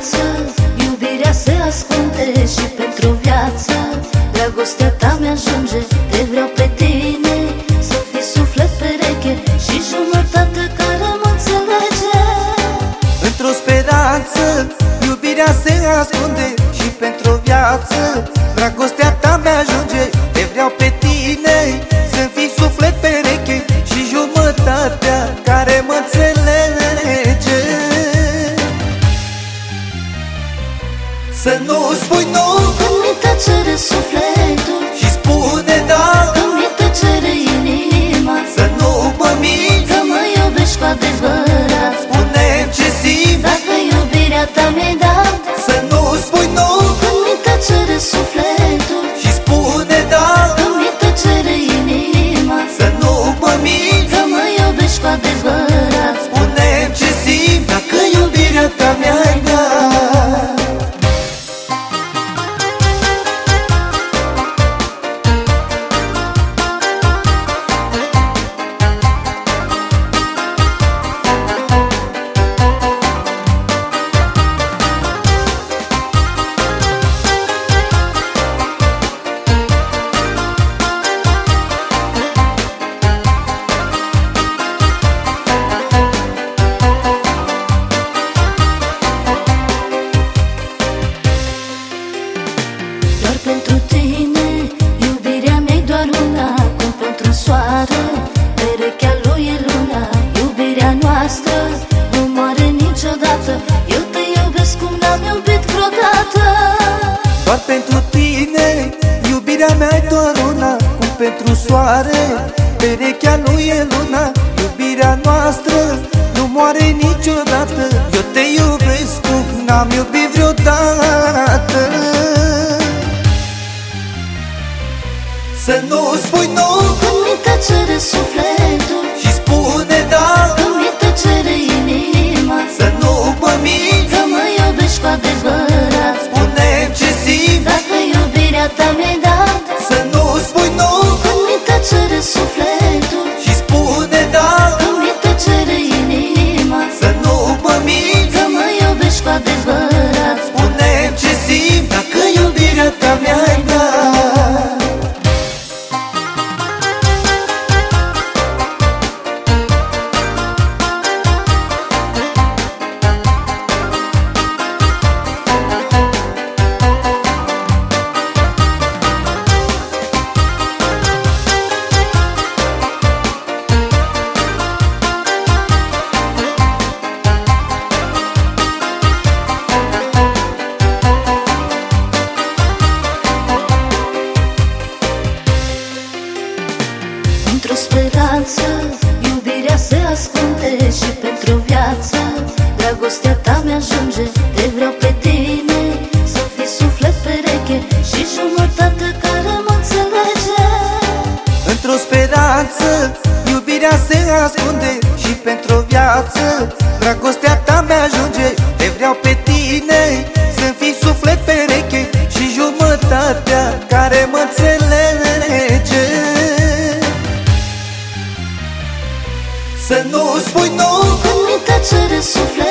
viață Iubirea se ascunde și pentru viață. Dragostea ta mi-ajunge, te vreau pe tine. Să fii suflet pereche și jumătate care mă înțelege. Într-o speranță, iubirea se ascunde Și pentru viață, dragostea ta mi-ajunge Să nu spui nu. Când mi tăcere sufletul. Și spune da. Când mi tăcere inima. Să nu mă minți Că mă iubești cu adevărat pentru soare Perechea nu e luna Iubirea noastră Nu moare niciodată. Eu te iubesc cum n-am iubit vreodată. Să nu spui nu. Când mi tăcere sufletul speranță Iubirea se ascunde Și pentru viață Dragostea ta mi-ajunge Te vreau pe tine. Să fii suflet pereche Și jumătate care mă înțelege. Într-o speranță Iubirea se ascunde Și pentru o viață Dragostea ta mi-ajunge Te vreau pe tine. Să fii suflet pereche Și jumătatea care mă înțelege spui nu Când mi tăcere suflet